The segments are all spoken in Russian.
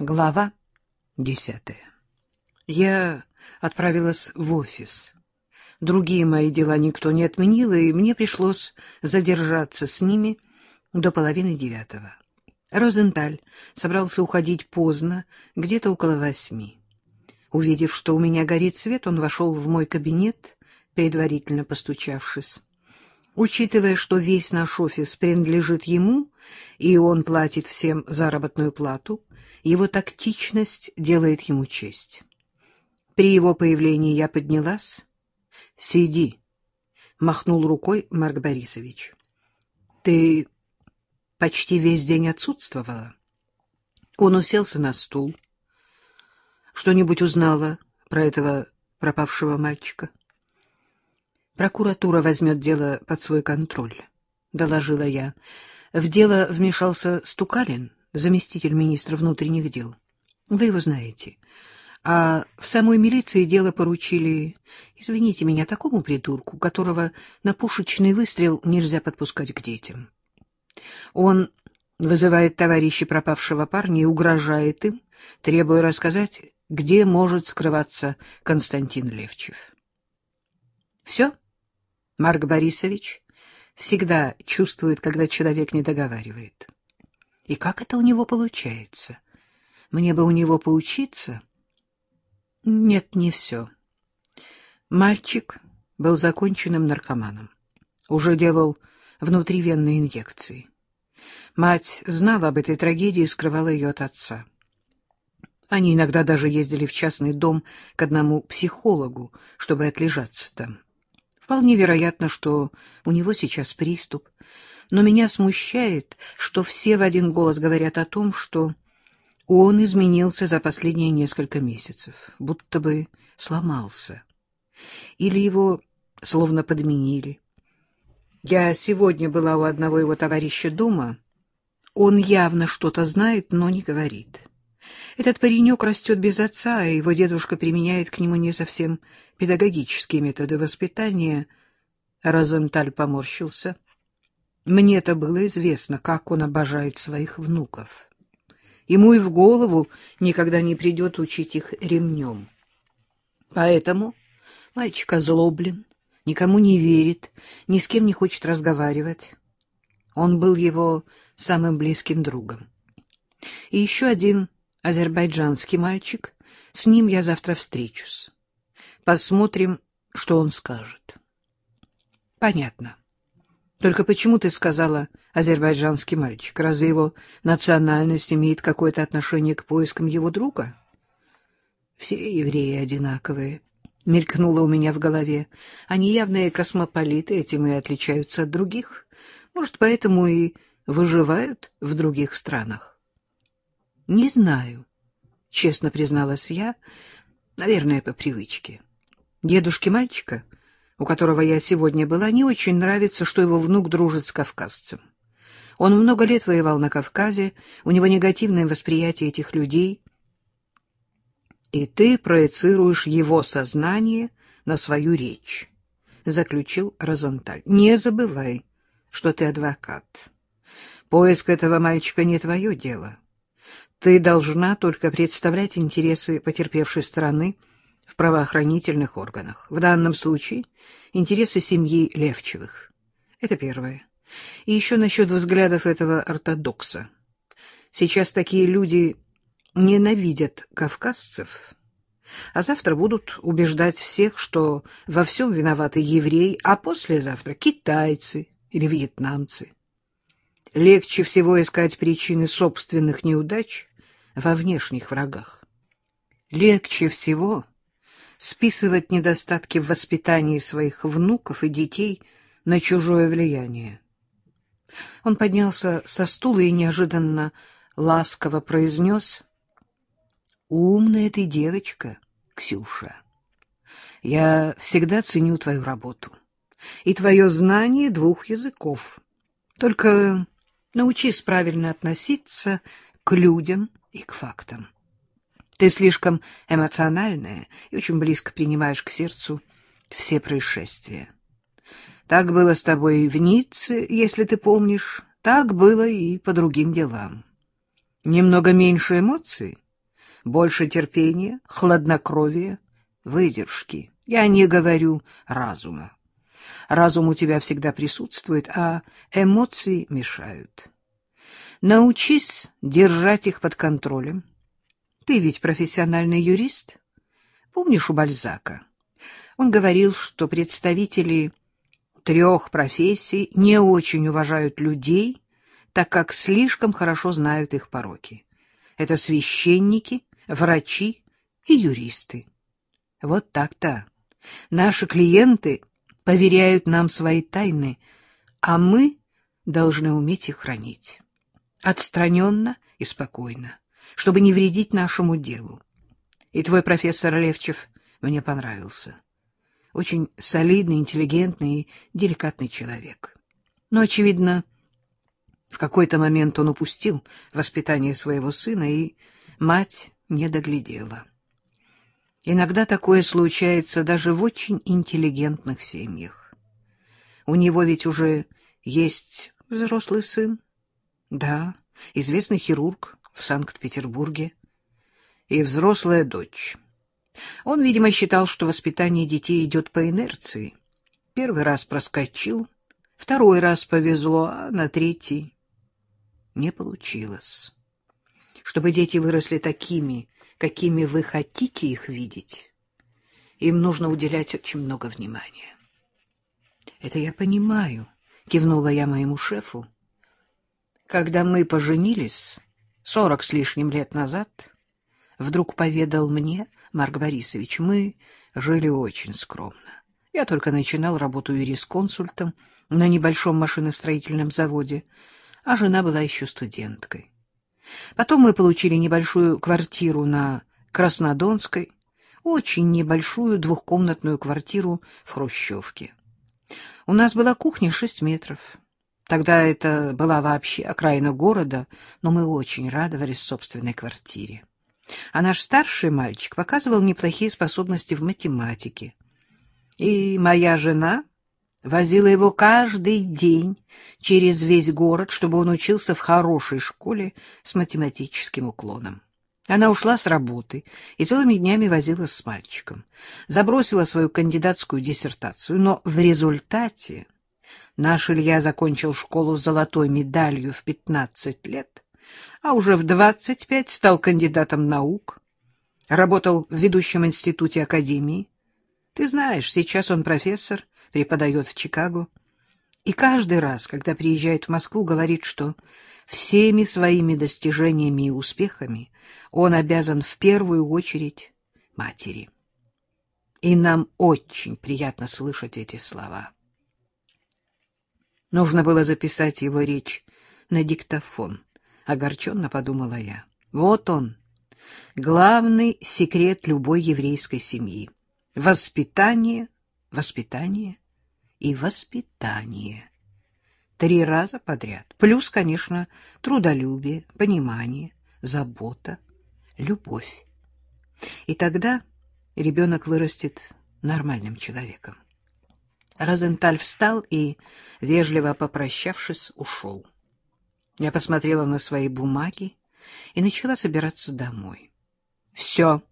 Глава десятая. Я отправилась в офис. Другие мои дела никто не отменил, и мне пришлось задержаться с ними до половины девятого. Розенталь собрался уходить поздно, где-то около восьми. Увидев, что у меня горит свет, он вошел в мой кабинет, предварительно постучавшись. Учитывая, что весь наш офис принадлежит ему, и он платит всем заработную плату, его тактичность делает ему честь. При его появлении я поднялась. — Сиди, — махнул рукой Марк Борисович. — Ты почти весь день отсутствовала. Он уселся на стул. — Что-нибудь узнала про этого пропавшего мальчика? — Прокуратура возьмет дело под свой контроль, — доложила я. В дело вмешался Стукалин, заместитель министра внутренних дел. Вы его знаете. А в самой милиции дело поручили, извините меня, такому придурку, которого на пушечный выстрел нельзя подпускать к детям. Он вызывает товарищей пропавшего парня и угрожает им, требуя рассказать, где может скрываться Константин Левчев. Все? — Марк Борисович всегда чувствует, когда человек не договаривает. И как это у него получается? Мне бы у него поучиться? Нет, не все. Мальчик был законченным наркоманом. Уже делал внутривенные инъекции. Мать знала об этой трагедии и скрывала ее от отца. Они иногда даже ездили в частный дом к одному психологу, чтобы отлежаться там. Вполне вероятно, что у него сейчас приступ. Но меня смущает, что все в один голос говорят о том, что он изменился за последние несколько месяцев, будто бы сломался. Или его словно подменили. Я сегодня была у одного его товарища дома. Он явно что-то знает, но не говорит. Этот паренек растет без отца, и его дедушка применяет к нему не совсем педагогические методы воспитания. Розенталь поморщился. Мне-то было известно, как он обожает своих внуков. Ему и в голову никогда не придет учить их ремнем. Поэтому мальчик озлоблен, никому не верит, ни с кем не хочет разговаривать. Он был его самым близким другом. И еще один азербайджанский мальчик. С ним я завтра встречусь. Посмотрим, что он скажет. Понятно. Только почему ты сказала азербайджанский мальчик? Разве его национальность имеет какое-то отношение к поискам его друга? Все евреи одинаковые. Мелькнуло у меня в голове. Они явные космополиты, этим и отличаются от других. Может, поэтому и выживают в других странах. — Не знаю, — честно призналась я, наверное, по привычке. Дедушке мальчика, у которого я сегодня была, не очень нравится, что его внук дружит с кавказцем. Он много лет воевал на Кавказе, у него негативное восприятие этих людей. И ты проецируешь его сознание на свою речь, — заключил Розенталь. — Не забывай, что ты адвокат. Поиск этого мальчика не твое дело. Ты должна только представлять интересы потерпевшей стороны в правоохранительных органах. В данном случае интересы семьи Левчевых. Это первое. И еще насчет взглядов этого ортодокса. Сейчас такие люди ненавидят кавказцев, а завтра будут убеждать всех, что во всем виноваты евреи, а послезавтра китайцы или вьетнамцы. Легче всего искать причины собственных неудач во внешних врагах. Легче всего списывать недостатки в воспитании своих внуков и детей на чужое влияние. Он поднялся со стула и неожиданно ласково произнес «Умная ты девочка, Ксюша. Я всегда ценю твою работу и твое знание двух языков. Только научись правильно относиться к людям и к фактам. Ты слишком эмоциональная и очень близко принимаешь к сердцу все происшествия. Так было с тобой в Ницце, если ты помнишь, так было и по другим делам. Немного меньше эмоций, больше терпения, хладнокровия, выдержки. Я не говорю разума. Разум у тебя всегда присутствует, а эмоции мешают. Научись держать их под контролем. Ты ведь профессиональный юрист. Помнишь у Бальзака? Он говорил, что представители трех профессий не очень уважают людей, так как слишком хорошо знают их пороки. Это священники, врачи и юристы. Вот так-то. Наши клиенты поверяют нам свои тайны, а мы должны уметь их хранить. Отстраненно и спокойно, чтобы не вредить нашему делу. И твой профессор Левчев мне понравился. Очень солидный, интеллигентный и деликатный человек. Но, очевидно, в какой-то момент он упустил воспитание своего сына, и мать не доглядела. Иногда такое случается даже в очень интеллигентных семьях. У него ведь уже есть взрослый сын. Да, известный хирург в Санкт-Петербурге. И взрослая дочь. Он, видимо, считал, что воспитание детей идет по инерции. Первый раз проскочил, второй раз повезло, а на третий не получилось. Чтобы дети выросли такими, какими вы хотите их видеть, им нужно уделять очень много внимания. — Это я понимаю, — кивнула я моему шефу. Когда мы поженились, сорок с лишним лет назад, вдруг поведал мне Марк Борисович, мы жили очень скромно. Я только начинал работу юрисконсультом на небольшом машиностроительном заводе, а жена была еще студенткой. Потом мы получили небольшую квартиру на Краснодонской, очень небольшую двухкомнатную квартиру в Хрущевке. У нас была кухня шесть метров. Тогда это была вообще окраина города, но мы очень радовались собственной квартире. А наш старший мальчик показывал неплохие способности в математике. И моя жена возила его каждый день через весь город, чтобы он учился в хорошей школе с математическим уклоном. Она ушла с работы и целыми днями возилась с мальчиком. Забросила свою кандидатскую диссертацию, но в результате наш Илья закончил школу с золотой медалью в 15 лет, а уже в 25 стал кандидатом наук, работал в ведущем институте академии. Ты знаешь, сейчас он профессор преподает в Чикаго, и каждый раз, когда приезжает в Москву, говорит, что всеми своими достижениями и успехами он обязан в первую очередь матери. И нам очень приятно слышать эти слова. Нужно было записать его речь на диктофон, огорченно подумала я. Вот он, главный секрет любой еврейской семьи. Воспитание воспитание и воспитание. Три раза подряд. Плюс, конечно, трудолюбие, понимание, забота, любовь. И тогда ребенок вырастет нормальным человеком. Розенталь встал и, вежливо попрощавшись, ушел. Я посмотрела на свои бумаги и начала собираться домой. — Все,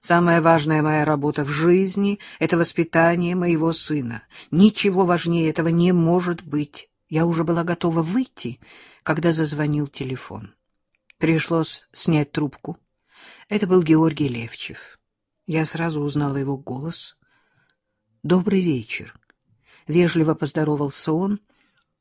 Самая важная моя работа в жизни — это воспитание моего сына. Ничего важнее этого не может быть. Я уже была готова выйти, когда зазвонил телефон. Пришлось снять трубку. Это был Георгий Левчев. Я сразу узнала его голос. «Добрый вечер». Вежливо поздоровался он.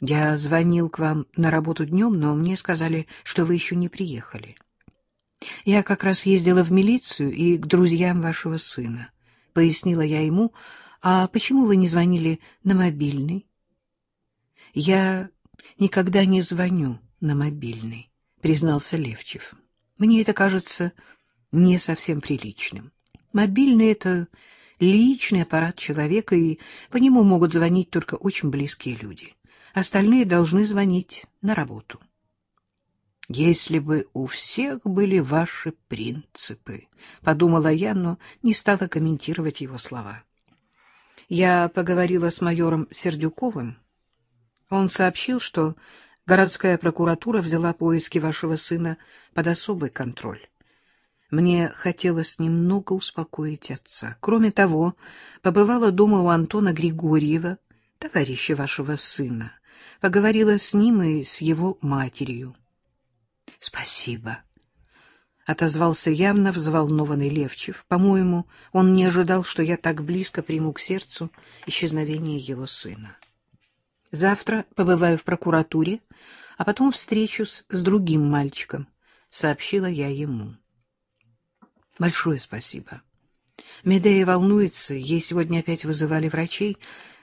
«Я звонил к вам на работу днем, но мне сказали, что вы еще не приехали». Я как раз ездила в милицию и к друзьям вашего сына. Пояснила я ему, а почему вы не звонили на мобильный? Я никогда не звоню на мобильный, признался Левчев. Мне это кажется не совсем приличным. Мобильный — это личный аппарат человека, и по нему могут звонить только очень близкие люди. Остальные должны звонить на работу. «Если бы у всех были ваши принципы», — подумала я, но не стала комментировать его слова. Я поговорила с майором Сердюковым. Он сообщил, что городская прокуратура взяла поиски вашего сына под особый контроль. Мне хотелось немного успокоить отца. Кроме того, побывала дома у Антона Григорьева, товарища вашего сына. Поговорила с ним и с его матерью. — Спасибо, — отозвался явно взволнованный Левчев. По-моему, он не ожидал, что я так близко приму к сердцу исчезновение его сына. Завтра побываю в прокуратуре, а потом встречусь с другим мальчиком, — сообщила я ему. Большое спасибо. Медея волнуется, ей сегодня опять вызывали врачей.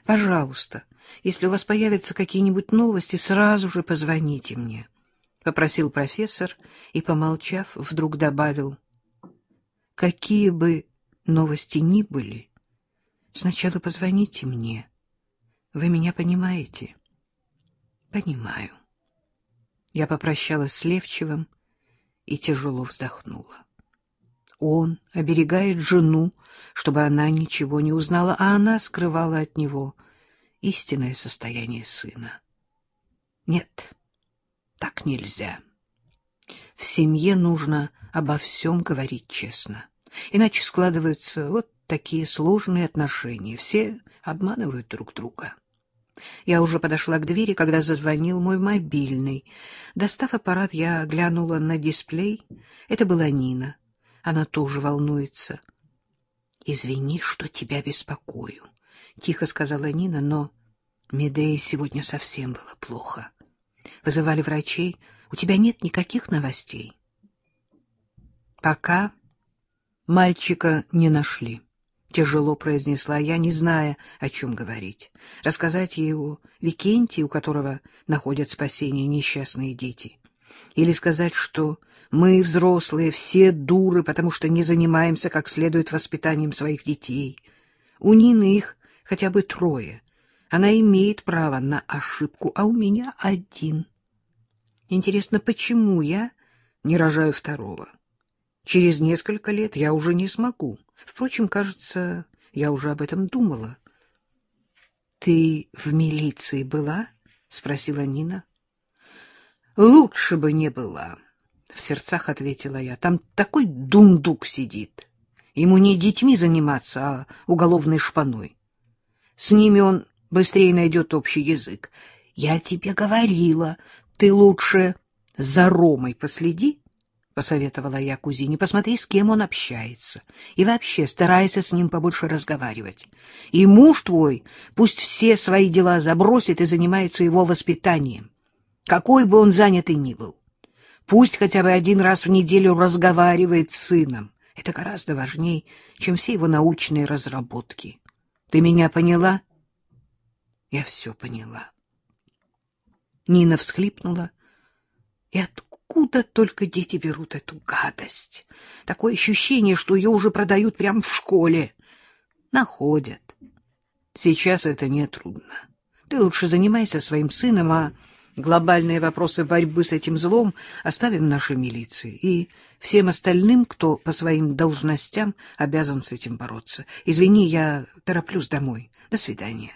Пожалуйста, если у вас появятся какие-нибудь новости, сразу же позвоните мне, — попросил профессор и, помолчав, вдруг добавил. Какие бы новости ни были, сначала позвоните мне. Вы меня понимаете? Понимаю. Я попрощалась с Левчевым и тяжело вздохнула. Он оберегает жену, чтобы она ничего не узнала, а она скрывала от него истинное состояние сына. Нет, так нельзя. В семье нужно обо всем говорить честно. Иначе складываются вот такие сложные отношения. Все обманывают друг друга. Я уже подошла к двери, когда зазвонил мой мобильный. Достав аппарат, я глянула на дисплей. Это была Нина. Она тоже волнуется. — Извини, что тебя беспокою, — тихо сказала Нина, но Медее сегодня совсем было плохо. Вызывали врачей. У тебя нет никаких новостей? Пока мальчика не нашли. Тяжело произнесла я, не зная, о чем говорить. Рассказать ей о Викенте, у которого находят спасение несчастные дети. Или сказать, что мы, взрослые, все дуры, потому что не занимаемся как следует воспитанием своих детей. У Нины их хотя бы трое. Она имеет право на ошибку, а у меня один. Интересно, почему я не рожаю второго? Через несколько лет я уже не смогу. Впрочем, кажется, я уже об этом думала. — Ты в милиции была? — спросила Нина. — Лучше бы не была, — в сердцах ответила я. — Там такой дундук сидит. Ему не детьми заниматься, а уголовной шпаной. С ними он быстрее найдет общий язык. Я тебе говорила, ты лучше за Ромой последи, — посоветовала я кузине. Посмотри, с кем он общается. И вообще старайся с ним побольше разговаривать. И муж твой пусть все свои дела забросит и занимается его воспитанием какой бы он занятый ни был. Пусть хотя бы один раз в неделю разговаривает с сыном. Это гораздо важнее, чем все его научные разработки. Ты меня поняла? Я все поняла. Нина всхлипнула. И откуда только дети берут эту гадость? Такое ощущение, что ее уже продают прямо в школе. Находят. Сейчас это нетрудно. Ты лучше занимайся своим сыном, а глобальные вопросы борьбы с этим злом оставим нашей милиции и всем остальным, кто по своим должностям обязан с этим бороться. Извини, я тороплюсь домой. До свидания.